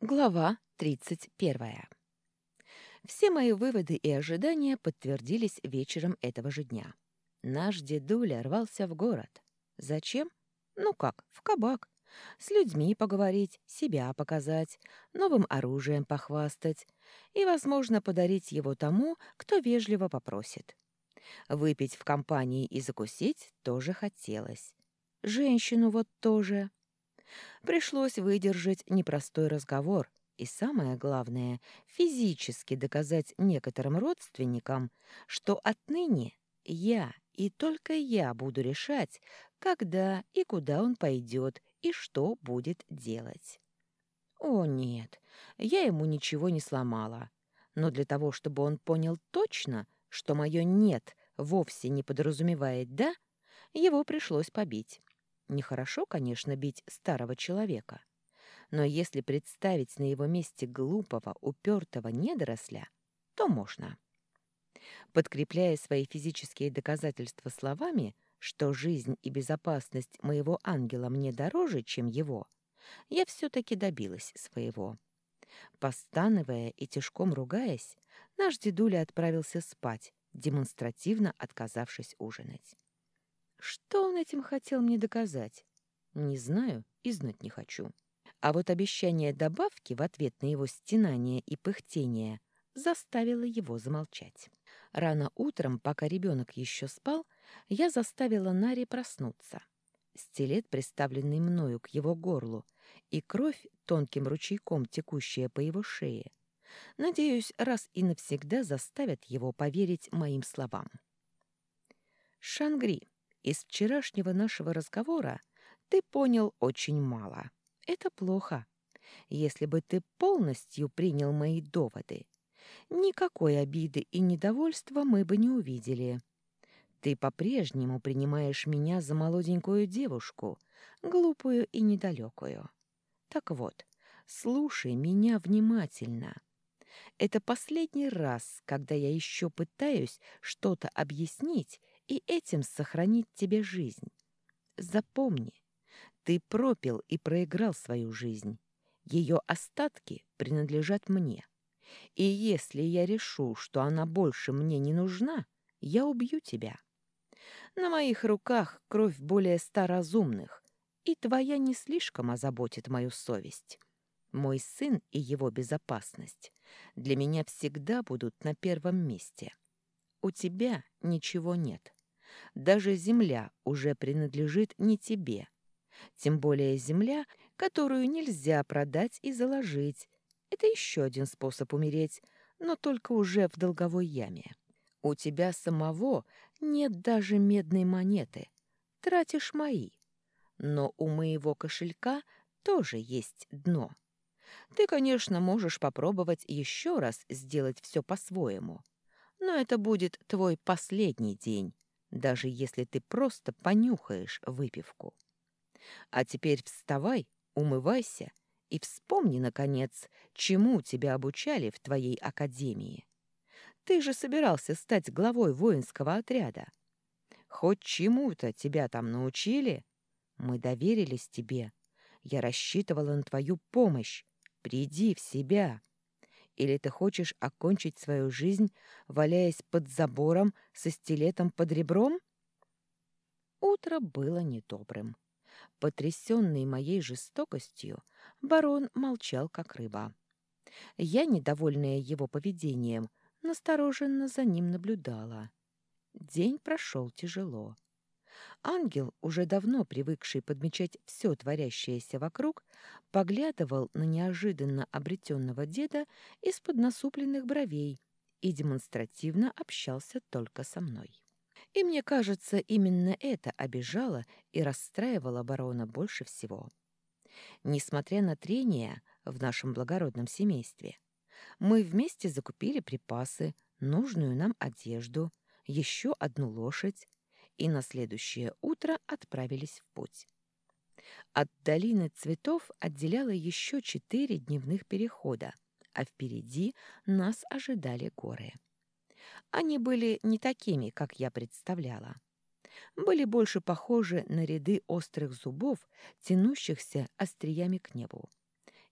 Глава 31. Все мои выводы и ожидания подтвердились вечером этого же дня. Наш дедуля рвался в город. Зачем? Ну как, в кабак. С людьми поговорить, себя показать, новым оружием похвастать и, возможно, подарить его тому, кто вежливо попросит. Выпить в компании и закусить тоже хотелось. Женщину вот тоже. Пришлось выдержать непростой разговор и, самое главное, физически доказать некоторым родственникам, что отныне я и только я буду решать, когда и куда он пойдет и что будет делать. О нет, я ему ничего не сломала. Но для того, чтобы он понял точно, что мое «нет» вовсе не подразумевает «да», его пришлось побить. Нехорошо, конечно, бить старого человека. Но если представить на его месте глупого, упертого недоросля, то можно. Подкрепляя свои физические доказательства словами, что жизнь и безопасность моего ангела мне дороже, чем его, я все-таки добилась своего. Постановая и тяжком ругаясь, наш дедуля отправился спать, демонстративно отказавшись ужинать. Что он этим хотел мне доказать? Не знаю и знать не хочу. А вот обещание добавки в ответ на его стенание и пыхтение заставило его замолчать. Рано утром, пока ребенок еще спал, я заставила Нари проснуться. Стилет, приставленный мною к его горлу, и кровь, тонким ручейком текущая по его шее, надеюсь, раз и навсегда заставят его поверить моим словам. «Шангри, из вчерашнего нашего разговора ты понял очень мало. Это плохо. Если бы ты полностью принял мои доводы, никакой обиды и недовольства мы бы не увидели. Ты по-прежнему принимаешь меня за молоденькую девушку, глупую и недалекую. Так вот, слушай меня внимательно. Это последний раз, когда я еще пытаюсь что-то объяснить и этим сохранить тебе жизнь. Запомни, ты пропил и проиграл свою жизнь. Ее остатки принадлежат мне. И если я решу, что она больше мне не нужна, я убью тебя. На моих руках кровь более ста разумных, и твоя не слишком озаботит мою совесть. Мой сын и его безопасность для меня всегда будут на первом месте. У тебя ничего нет. Даже земля уже принадлежит не тебе. Тем более земля, которую нельзя продать и заложить. Это еще один способ умереть, но только уже в долговой яме. У тебя самого нет даже медной монеты. Тратишь мои. Но у моего кошелька тоже есть дно. Ты, конечно, можешь попробовать еще раз сделать все по-своему. Но это будет твой последний день, даже если ты просто понюхаешь выпивку. А теперь вставай, умывайся и вспомни, наконец, чему тебя обучали в твоей академии. Ты же собирался стать главой воинского отряда. Хоть чему-то тебя там научили? Мы доверились тебе. Я рассчитывала на твою помощь. Приди в себя. Или ты хочешь окончить свою жизнь, валяясь под забором со стилетом под ребром? Утро было недобрым. Потрясенный моей жестокостью, барон молчал, как рыба. Я, недовольная его поведением, настороженно за ним наблюдала. День прошел тяжело. Ангел, уже давно привыкший подмечать все творящееся вокруг, поглядывал на неожиданно обретенного деда из-под насупленных бровей и демонстративно общался только со мной. И мне кажется, именно это обижало и расстраивало барона больше всего. Несмотря на трения в нашем благородном семействе, мы вместе закупили припасы, нужную нам одежду, еще одну лошадь, и на следующее утро отправились в путь. От долины цветов отделяло еще четыре дневных перехода, а впереди нас ожидали горы. Они были не такими, как я представляла. Были больше похожи на ряды острых зубов, тянущихся остриями к небу.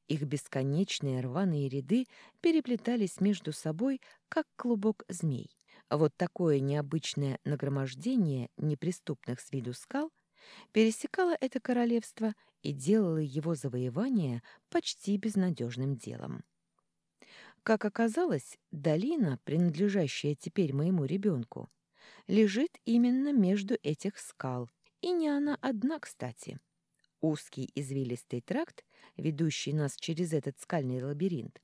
Их бесконечные рваные ряды переплетались между собой, как клубок змей. Вот такое необычное нагромождение неприступных с виду скал пересекало это королевство и делало его завоевание почти безнадежным делом. Как оказалось, долина, принадлежащая теперь моему ребенку, лежит именно между этих скал, и не она одна, кстати. Узкий извилистый тракт, ведущий нас через этот скальный лабиринт,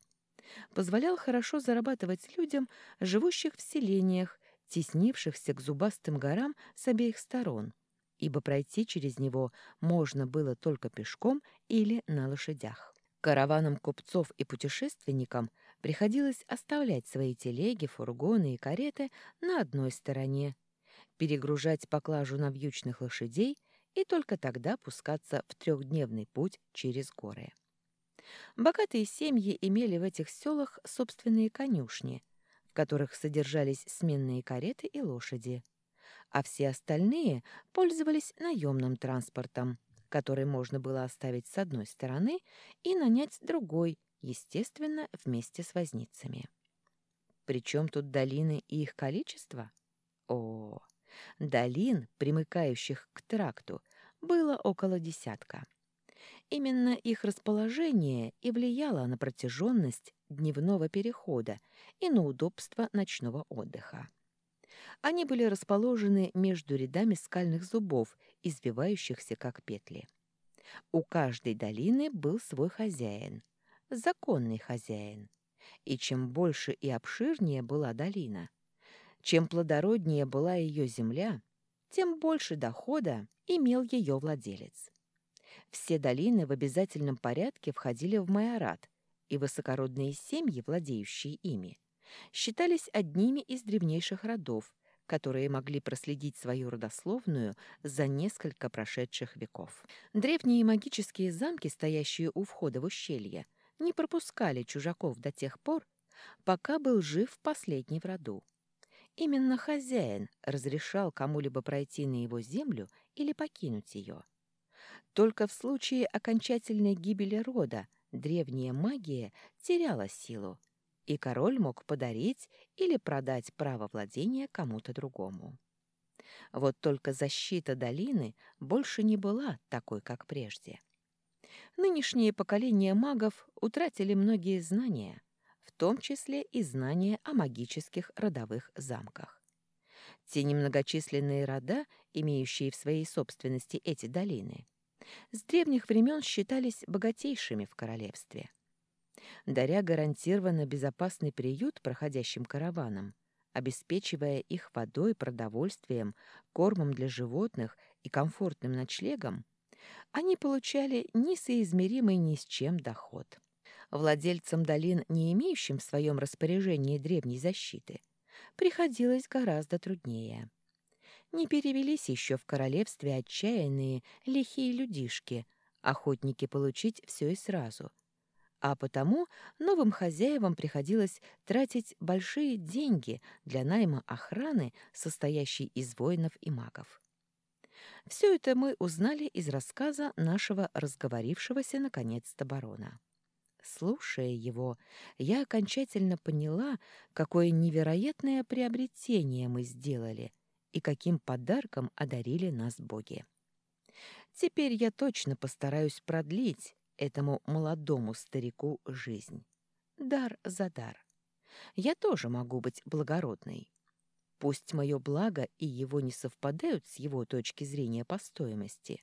позволял хорошо зарабатывать людям, живущих в селениях, теснившихся к зубастым горам с обеих сторон, ибо пройти через него можно было только пешком или на лошадях. Караванам купцов и путешественникам приходилось оставлять свои телеги, фургоны и кареты на одной стороне, перегружать поклажу на вьючных лошадей и только тогда пускаться в трехдневный путь через горы. Богатые семьи имели в этих селах собственные конюшни, в которых содержались сменные кареты и лошади, а все остальные пользовались наемным транспортом, который можно было оставить с одной стороны и нанять другой, естественно, вместе с возницами. Причем тут долины и их количество? О, долин, примыкающих к тракту, было около десятка. Именно их расположение и влияло на протяженность дневного перехода и на удобство ночного отдыха. Они были расположены между рядами скальных зубов, извивающихся как петли. У каждой долины был свой хозяин, законный хозяин. И чем больше и обширнее была долина, чем плодороднее была ее земля, тем больше дохода имел ее владелец. Все долины в обязательном порядке входили в майорат, и высокородные семьи, владеющие ими, считались одними из древнейших родов, которые могли проследить свою родословную за несколько прошедших веков. Древние магические замки, стоящие у входа в ущелье, не пропускали чужаков до тех пор, пока был жив последний в роду. Именно хозяин разрешал кому-либо пройти на его землю или покинуть ее. Только в случае окончательной гибели рода древняя магия теряла силу, и король мог подарить или продать право владения кому-то другому. Вот только защита долины больше не была такой, как прежде. Нынешние поколения магов утратили многие знания, в том числе и знания о магических родовых замках. Те немногочисленные рода, имеющие в своей собственности эти долины, с древних времен считались богатейшими в королевстве. Даря гарантированно безопасный приют проходящим караванам, обеспечивая их водой, продовольствием, кормом для животных и комфортным ночлегом, они получали несоизмеримый ни с чем доход. Владельцам долин, не имеющим в своем распоряжении древней защиты, приходилось гораздо труднее. Не перевелись еще в королевстве отчаянные лихие людишки, охотники получить все и сразу. А потому новым хозяевам приходилось тратить большие деньги для найма охраны, состоящей из воинов и магов. Все это мы узнали из рассказа нашего разговорившегося наконец-то барона. Слушая его, я окончательно поняла, какое невероятное приобретение мы сделали и каким подарком одарили нас боги. Теперь я точно постараюсь продлить этому молодому старику жизнь. Дар за дар. Я тоже могу быть благородной. Пусть мое благо и его не совпадают с его точки зрения по стоимости,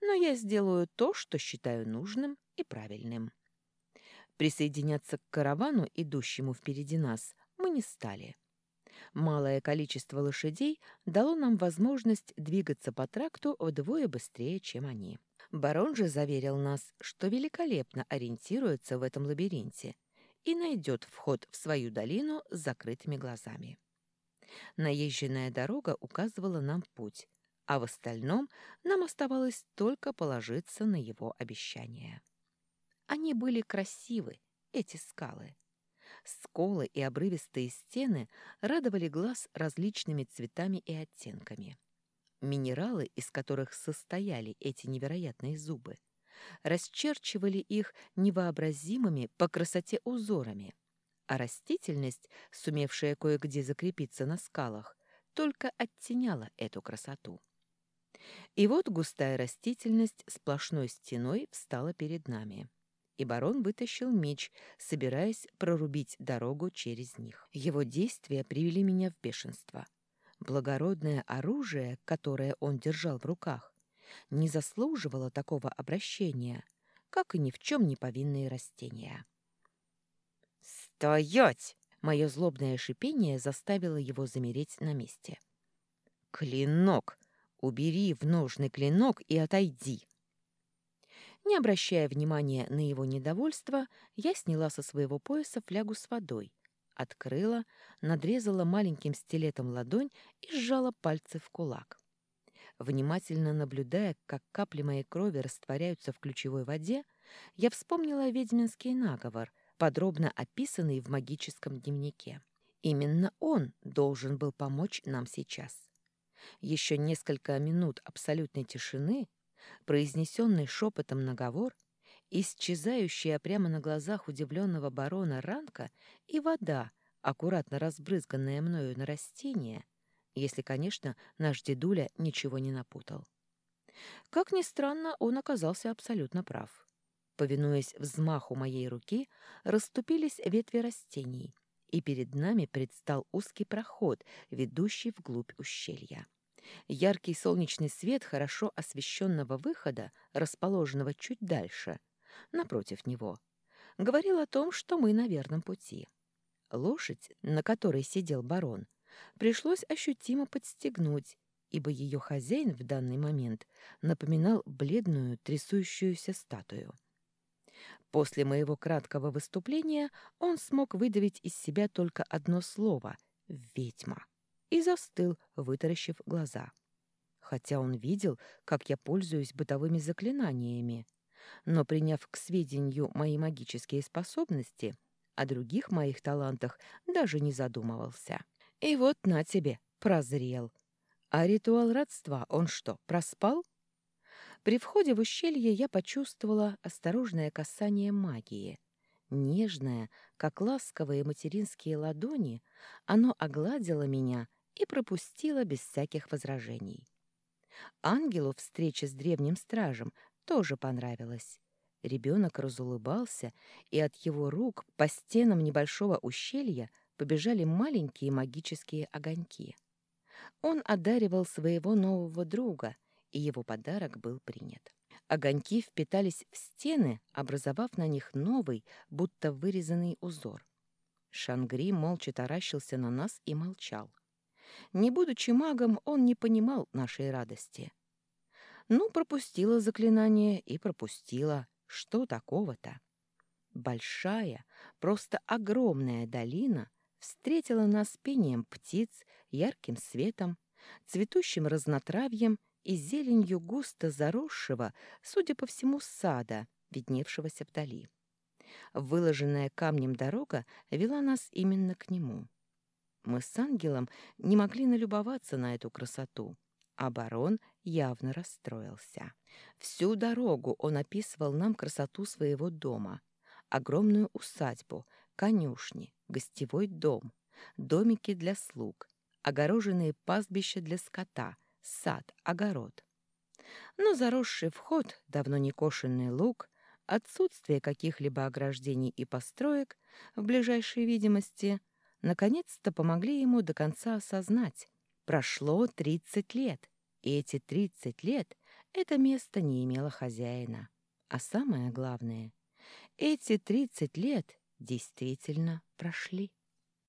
но я сделаю то, что считаю нужным и правильным. Присоединяться к каравану, идущему впереди нас, мы не стали. Малое количество лошадей дало нам возможность двигаться по тракту вдвое быстрее, чем они. Барон же заверил нас, что великолепно ориентируется в этом лабиринте и найдет вход в свою долину с закрытыми глазами. Наезженная дорога указывала нам путь, а в остальном нам оставалось только положиться на его обещания. Они были красивы, эти скалы. Сколы и обрывистые стены радовали глаз различными цветами и оттенками. Минералы, из которых состояли эти невероятные зубы, расчерчивали их невообразимыми по красоте узорами, а растительность, сумевшая кое-где закрепиться на скалах, только оттеняла эту красоту. И вот густая растительность сплошной стеной встала перед нами. И барон вытащил меч, собираясь прорубить дорогу через них. Его действия привели меня в бешенство. Благородное оружие, которое он держал в руках, не заслуживало такого обращения, как и ни в чем не повинные растения. «Стоять!» Мое злобное шипение заставило его замереть на месте. «Клинок! Убери в ножный клинок и отойди!» Не обращая внимания на его недовольство, я сняла со своего пояса флягу с водой, открыла, надрезала маленьким стилетом ладонь и сжала пальцы в кулак. Внимательно наблюдая, как капли моей крови растворяются в ключевой воде, я вспомнила ведьминский наговор — подробно описанный в магическом дневнике. Именно он должен был помочь нам сейчас. Еще несколько минут абсолютной тишины, произнесенный шепотом наговор, исчезающая прямо на глазах удивленного барона ранка и вода, аккуратно разбрызганная мною на растение, если, конечно, наш дедуля ничего не напутал. Как ни странно, он оказался абсолютно прав. Повинуясь взмаху моей руки, расступились ветви растений, и перед нами предстал узкий проход, ведущий вглубь ущелья. Яркий солнечный свет хорошо освещенного выхода, расположенного чуть дальше, напротив него, говорил о том, что мы на верном пути. Лошадь, на которой сидел барон, пришлось ощутимо подстегнуть, ибо ее хозяин в данный момент напоминал бледную трясущуюся статую. После моего краткого выступления он смог выдавить из себя только одно слово «ведьма» и застыл, вытаращив глаза. Хотя он видел, как я пользуюсь бытовыми заклинаниями, но, приняв к сведению мои магические способности, о других моих талантах даже не задумывался. И вот на тебе, прозрел. А ритуал родства он что, проспал? При входе в ущелье я почувствовала осторожное касание магии. Нежное, как ласковые материнские ладони, оно огладило меня и пропустило без всяких возражений. Ангелу встреча с древним стражем тоже понравилась. Ребенок разулыбался, и от его рук по стенам небольшого ущелья побежали маленькие магические огоньки. Он одаривал своего нового друга, и его подарок был принят. Огоньки впитались в стены, образовав на них новый, будто вырезанный узор. Шангри молча таращился на нас и молчал. Не будучи магом, он не понимал нашей радости. Ну, пропустила заклинание и пропустила. Что такого-то? Большая, просто огромная долина встретила нас пением птиц, ярким светом, цветущим разнотравьем и зеленью густо заросшего, судя по всему, сада, видневшегося вдали. Выложенная камнем дорога вела нас именно к нему. Мы с ангелом не могли налюбоваться на эту красоту, а барон явно расстроился. Всю дорогу он описывал нам красоту своего дома, огромную усадьбу, конюшни, гостевой дом, домики для слуг, огороженные пастбища для скота — сад, огород. Но заросший вход, давно не кошенный луг, отсутствие каких-либо ограждений и построек в ближайшей видимости наконец-то помогли ему до конца осознать. Прошло 30 лет, и эти 30 лет это место не имело хозяина. А самое главное, эти 30 лет действительно прошли.